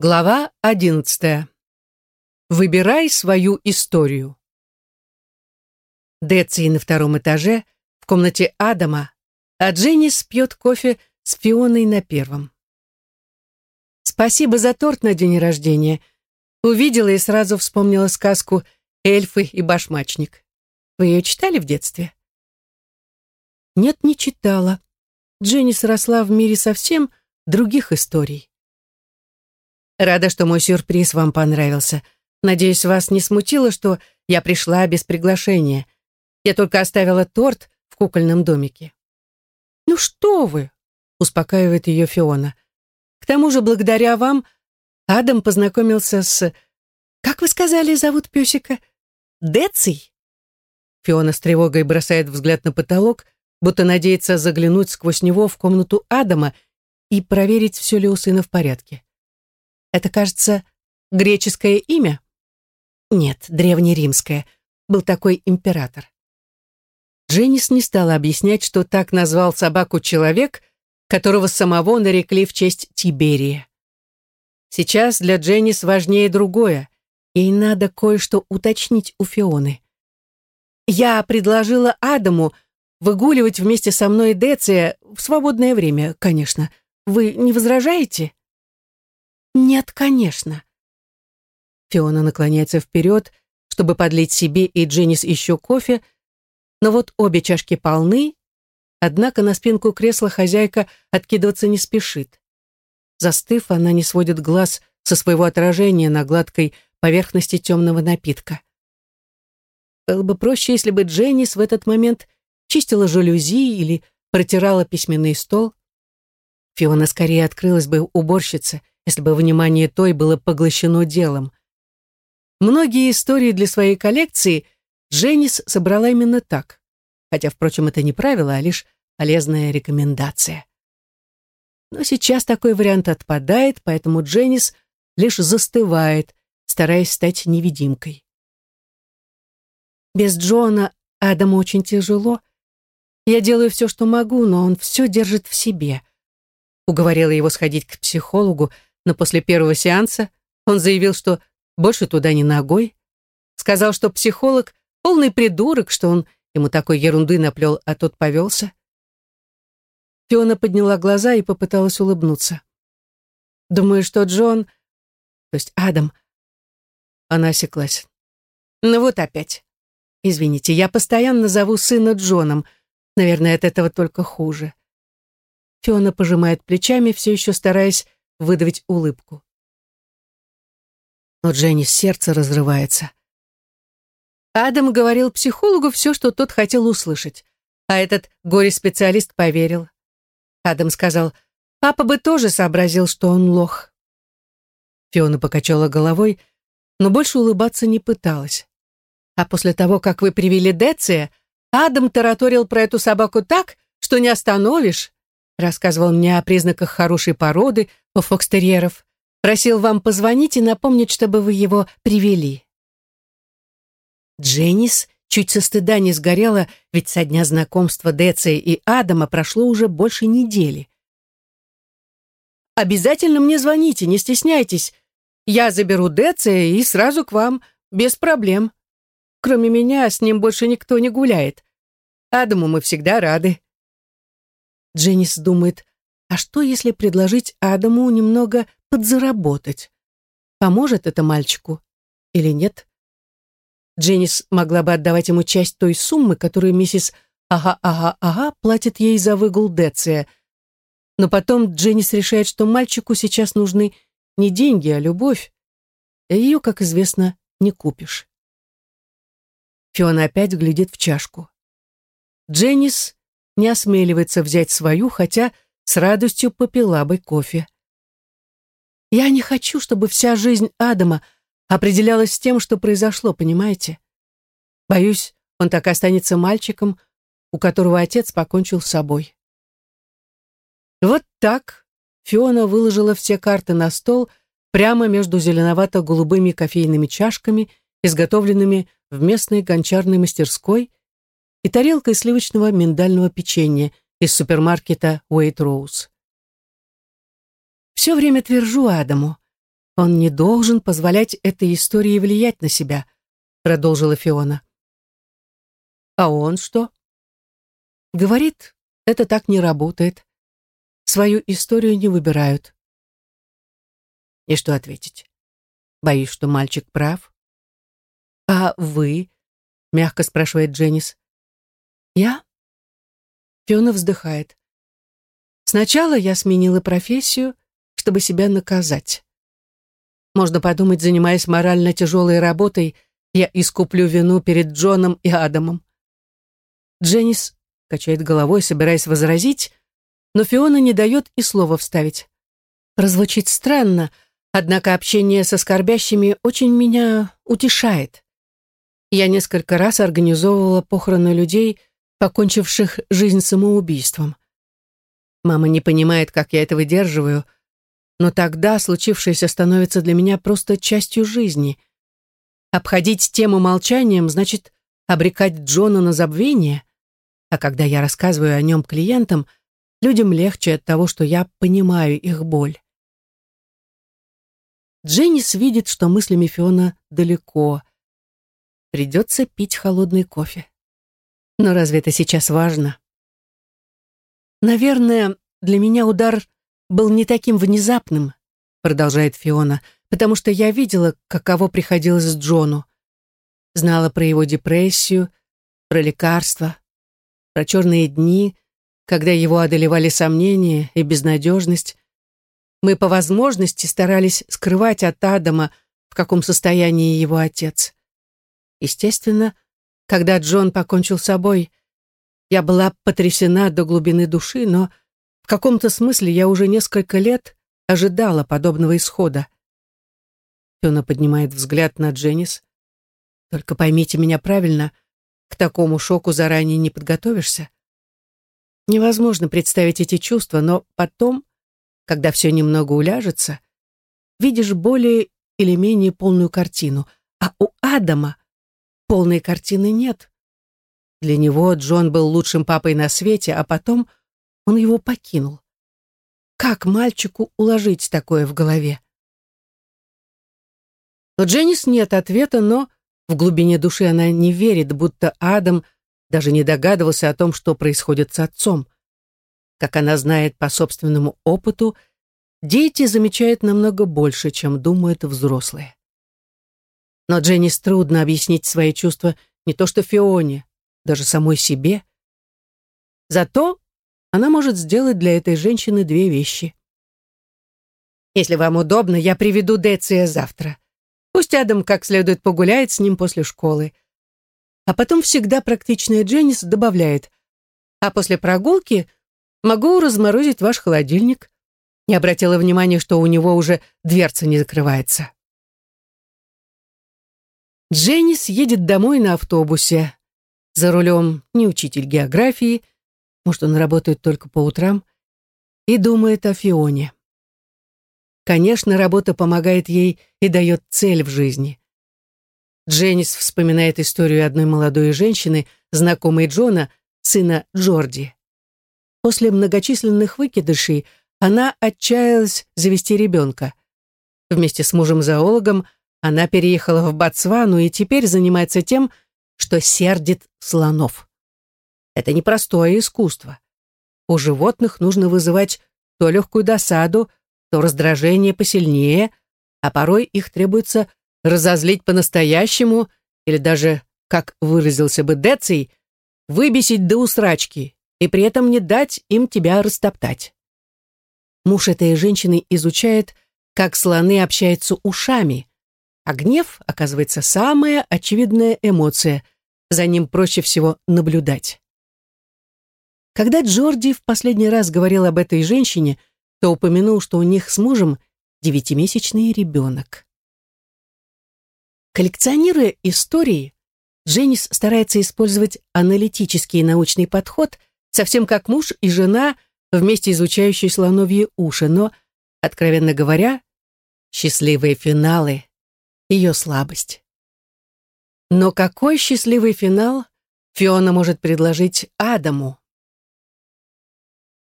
Глава одиннадцатая. Выбирай свою историю. Деци на втором этаже, в комнате Адама, а Дженнис пьет кофе с Фионой на первом. Спасибо за торт на день рождения. Увидела и сразу вспомнила сказку «Эльфы и башмачник». Вы ее читали в детстве? Нет, не читала. Дженнис росла в мире совсем других историй. Рада, что мой сюрприз вам понравился. Надеюсь, вас не смутило, что я пришла без приглашения. Я только оставила торт в кукольном домике. Ну что вы, успокаивает ее Фиона. К тому же, благодаря вам, Адам познакомился с... Как вы сказали, зовут песика? Деций? Фиона с тревогой бросает взгляд на потолок, будто надеется заглянуть сквозь него в комнату Адама и проверить, все ли у сына в порядке. Это, кажется, греческое имя? Нет, древнеримское. Был такой император. Дженнис не стала объяснять, что так назвал собаку человек, которого самого нарекли в честь Тиберия. Сейчас для Дженнис важнее другое. Ей надо кое-что уточнить у Фионы. Я предложила Адаму выгуливать вместе со мной Деция в свободное время, конечно. Вы не возражаете? «Нет, конечно». Фиона наклоняется вперед, чтобы подлить себе и Дженнис еще кофе, но вот обе чашки полны, однако на спинку кресла хозяйка откидываться не спешит. Застыв, она не сводит глаз со своего отражения на гладкой поверхности темного напитка. Было бы проще, если бы Дженнис в этот момент чистила жалюзи или протирала письменный стол. Фиона скорее открылась бы уборщице — если бы внимание той было поглощено делом. Многие истории для своей коллекции Дженнис собрала именно так, хотя, впрочем, это не правило, а лишь полезная рекомендация. Но сейчас такой вариант отпадает, поэтому Дженнис лишь застывает, стараясь стать невидимкой. Без Джона Адаму очень тяжело. Я делаю все, что могу, но он все держит в себе. Уговорила его сходить к психологу, но после первого сеанса он заявил, что больше туда не ногой. Сказал, что психолог — полный придурок, что он ему такой ерунды наплел, а тот повелся. Фиона подняла глаза и попыталась улыбнуться. «Думаю, что Джон, то есть Адам...» Она осеклась. «Ну вот опять. Извините, я постоянно зову сына Джоном. Наверное, от этого только хуже». Фиона пожимает плечами, все еще стараясь выдавить улыбку. Но Дженни сердце разрывается. Адам говорил психологу все, что тот хотел услышать, а этот горе-специалист поверил. Адам сказал, папа бы тоже сообразил, что он лох. Фиона покачала головой, но больше улыбаться не пыталась. А после того, как вы привели Деция, Адам тараторил про эту собаку так, что не остановишь рассказывал мне о признаках хорошей породы у фокстерьеров, просил вам позвонить и напомнить, чтобы вы его привели. Дженнис чуть со стыда не сгорела, ведь со дня знакомства Деция и Адама прошло уже больше недели. «Обязательно мне звоните, не стесняйтесь. Я заберу Деция и сразу к вам, без проблем. Кроме меня, с ним больше никто не гуляет. Адаму мы всегда рады». Дженнис думает, а что, если предложить Адаму немного подзаработать? Поможет это мальчику или нет? Дженнис могла бы отдавать ему часть той суммы, которую миссис Ага-Ага-Ага платит ей за выгул Деция. Но потом Дженнис решает, что мальчику сейчас нужны не деньги, а любовь. И ее, как известно, не купишь. Фиона опять глядит в чашку. Дженнис не осмеливается взять свою, хотя с радостью попила бы кофе. Я не хочу, чтобы вся жизнь Адама определялась тем, что произошло, понимаете? Боюсь, он так останется мальчиком, у которого отец покончил с собой. Вот так Фиона выложила все карты на стол прямо между зеленовато-голубыми кофейными чашками, изготовленными в местной гончарной мастерской, и тарелкой сливочного миндального печенья из супермаркета Уэйт Роуз. Все время твержу Адаму, Он не должен позволять этой истории влиять на себя, продолжила Фиона. А он что? Говорит, это так не работает. Свою историю не выбирают. И что ответить? Боюсь, что мальчик прав. А вы? Мягко спрашивает Дженнис. Я? Фиона вздыхает. Сначала я сменила профессию, чтобы себя наказать. Можно подумать, занимаясь морально тяжелой работой, я искуплю вину перед Джоном и Адамом. Дженнис качает головой, собираясь возразить, но Фиона не дает и слова вставить. Прозвучит странно, однако общение со скорбящими очень меня утешает. Я несколько раз организовывала похороны людей, покончивших жизнь самоубийством. Мама не понимает, как я это выдерживаю, но тогда случившееся становится для меня просто частью жизни. Обходить тему молчанием значит обрекать Джона на забвение, а когда я рассказываю о нем клиентам, людям легче от того, что я понимаю их боль. Дженнис видит, что мыслями Фиона далеко. Придется пить холодный кофе. Но разве это сейчас важно? Наверное, для меня удар был не таким внезапным, продолжает Фиона, потому что я видела, каково приходилось Джону. Знала про его депрессию, про лекарства, про черные дни, когда его одолевали сомнения и безнадежность. Мы по возможности старались скрывать от Адама, в каком состоянии его отец. Естественно, когда Джон покончил с собой, я была потрясена до глубины души, но в каком-то смысле я уже несколько лет ожидала подобного исхода. Фиона поднимает взгляд на Дженнис. «Только поймите меня правильно, к такому шоку заранее не подготовишься. Невозможно представить эти чувства, но потом, когда все немного уляжется, видишь более или менее полную картину, а у Адама полной картины нет. Для него Джон был лучшим папой на свете, а потом — он его покинул. Как мальчику уложить такое в голове? У Дженнис нет ответа, но в глубине души она не верит, будто Адам даже не догадывался о том, что происходит с отцом. Как она знает по собственному опыту, дети замечают намного больше, чем думают взрослые. Но Дженнис трудно объяснить свои чувства не то что Фионе, даже самой себе. Зато она может сделать для этой женщины две вещи. Если вам удобно, я приведу Деция завтра. Пусть Адам как следует погуляет с ним после школы. А потом всегда практичная Дженнис добавляет, а после прогулки могу разморозить ваш холодильник. Не обратила внимания, что у него уже дверца не закрывается. Дженнис едет домой на автобусе. За рулем не учитель географии, может, он работает только по утрам, и думает о Фионе. Конечно, работа помогает ей и дает цель в жизни. Дженнис вспоминает историю одной молодой женщины, знакомой Джона, сына Джорди. После многочисленных выкидышей она отчаялась завести ребенка. Вместе с мужем-зоологом она переехала в Ботсвану и теперь занимается тем, что сердит слонов. Это непростое искусство. У животных нужно вызывать то легкую досаду, то раздражение посильнее, а порой их требуется разозлить по-настоящему или даже, как выразился бы Деций, выбесить до усрачки и при этом не дать им тебя растоптать. Муж этой женщины изучает, как слоны общаются ушами, а гнев, оказывается, самая очевидная эмоция, за ним проще всего наблюдать. Когда Джорди в последний раз говорил об этой женщине, то упомянул, что у них с мужем девятимесячный ребенок. Коллекционируя истории, Дженнис старается использовать аналитический научный подход, совсем как муж и жена, вместе изучающие слоновьи уши, но, откровенно говоря, счастливые финалы — ее слабость. Но какой счастливый финал Фиона может предложить Адаму?